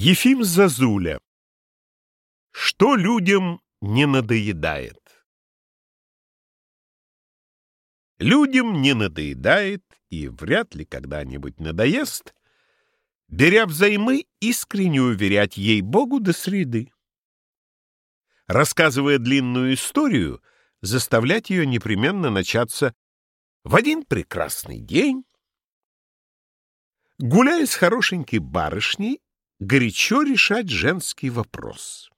Ефим Зазуля. Что людям не надоедает? Людям не надоедает и вряд ли когда-нибудь надоест, беря взаймы, искренне уверять ей-богу до среды. Рассказывая длинную историю, заставлять ее непременно начаться в один прекрасный день, гуляя с хорошенькой барышней, горячо решать женский вопрос.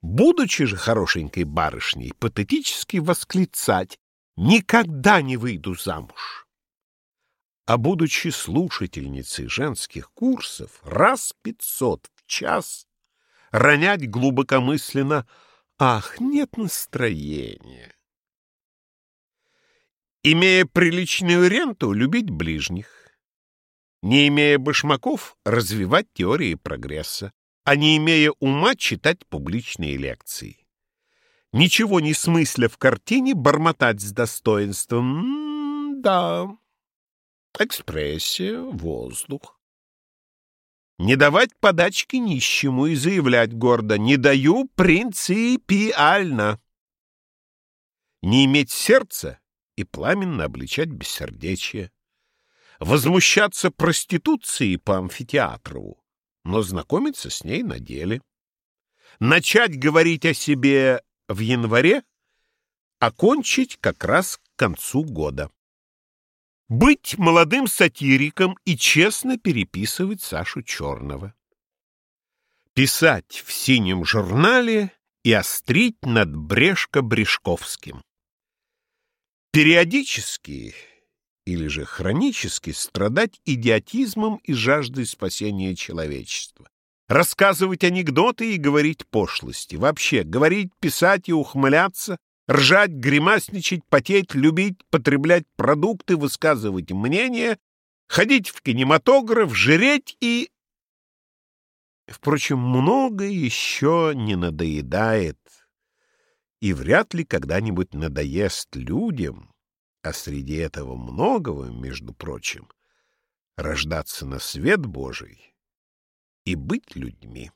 Будучи же хорошенькой барышней, патетически восклицать «никогда не выйду замуж». А будучи слушательницей женских курсов, раз пятьсот в час ронять глубокомысленно «ах, нет настроения». Имея приличную ренту, любить ближних не имея башмаков, развивать теории прогресса, а не имея ума читать публичные лекции. Ничего не смысля в картине, бормотать с достоинством. М да, экспрессия, воздух. Не давать подачки нищему и заявлять гордо «не даю принципиально». Не иметь сердца и пламенно обличать бессердечие возмущаться проституцией по амфитеатру, но знакомиться с ней на деле. Начать говорить о себе в январе, окончить как раз к концу года. Быть молодым сатириком и честно переписывать Сашу Черного. Писать в синем журнале и острить над Брешко-Брешковским. Периодически или же хронически страдать идиотизмом и жаждой спасения человечества. Рассказывать анекдоты и говорить пошлости. Вообще, говорить, писать и ухмыляться, ржать, гримасничать, потеть, любить, потреблять продукты, высказывать мнения, ходить в кинематограф, жреть и... Впрочем, много еще не надоедает и вряд ли когда-нибудь надоест людям, а среди этого многого, между прочим, рождаться на свет Божий и быть людьми.